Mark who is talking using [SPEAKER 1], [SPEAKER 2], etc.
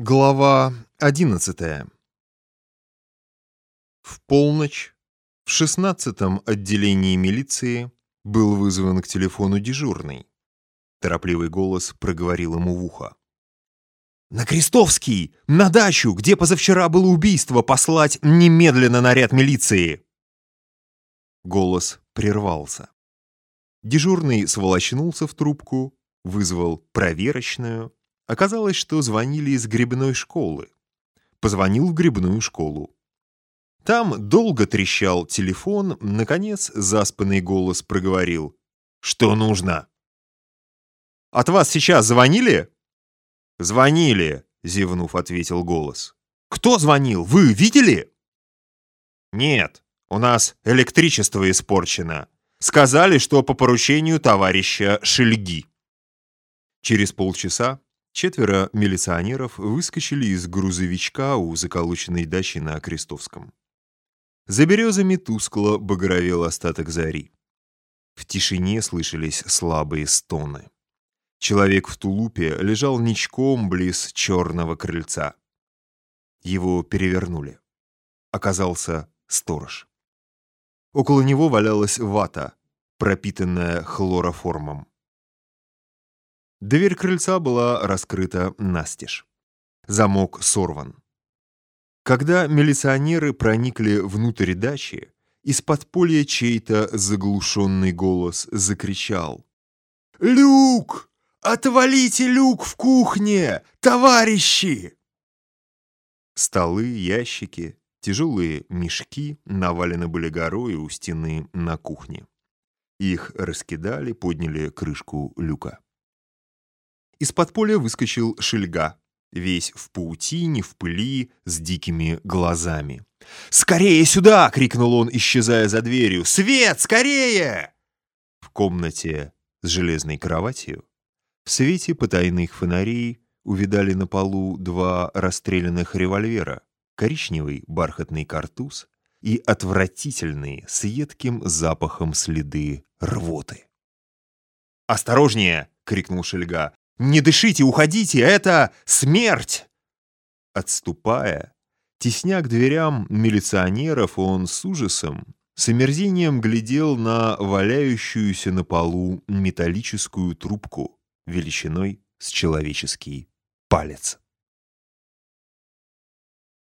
[SPEAKER 1] Глава 11 В полночь в 16-м отделении милиции был вызван к телефону дежурный. Торопливый голос проговорил ему в ухо. «На Крестовский! На дачу, где позавчера было убийство, послать немедленно наряд милиции!» Голос прервался. Дежурный сволочнулся в трубку, вызвал проверочную, Оказалось, что звонили из грибной школы. Позвонил в грибную школу. Там долго трещал телефон, наконец заспанный голос проговорил. «Что нужно?» «От вас сейчас звонили?» «Звонили», — зевнув, ответил голос. «Кто звонил? Вы видели?» «Нет, у нас электричество испорчено. Сказали, что по поручению товарища Шельги». Через полчаса Четверо милиционеров выскочили из грузовичка у заколоченной дачи на Крестовском. За березами тускло багровел остаток зари. В тишине слышались слабые стоны. Человек в тулупе лежал ничком близ черного крыльца. Его перевернули. Оказался сторож. Около него валялась вата, пропитанная хлороформом. Дверь крыльца была раскрыта настежь. Замок сорван. Когда милиционеры проникли внутрь дачи, из подполья чей-то заглушенный голос закричал. «Люк! Отвалите люк в кухне, товарищи!» Столы, ящики, тяжелые мешки навалены были горой у стены на кухне. Их раскидали, подняли крышку люка. Из под поля выскочил Шельга, весь в паутине, в пыли, с дикими глазами. «Скорее сюда!» — крикнул он, исчезая за дверью. «Свет, скорее!» В комнате с железной кроватью в свете потайных фонарей увидали на полу два расстрелянных револьвера, коричневый бархатный картуз и отвратительные с едким запахом следы рвоты. «Осторожнее!» — крикнул Шельга. «Не дышите, уходите! Это смерть!» Отступая, тесня к дверям милиционеров, он с ужасом, с омерзением глядел на валяющуюся на полу металлическую трубку величиной с человеческий палец.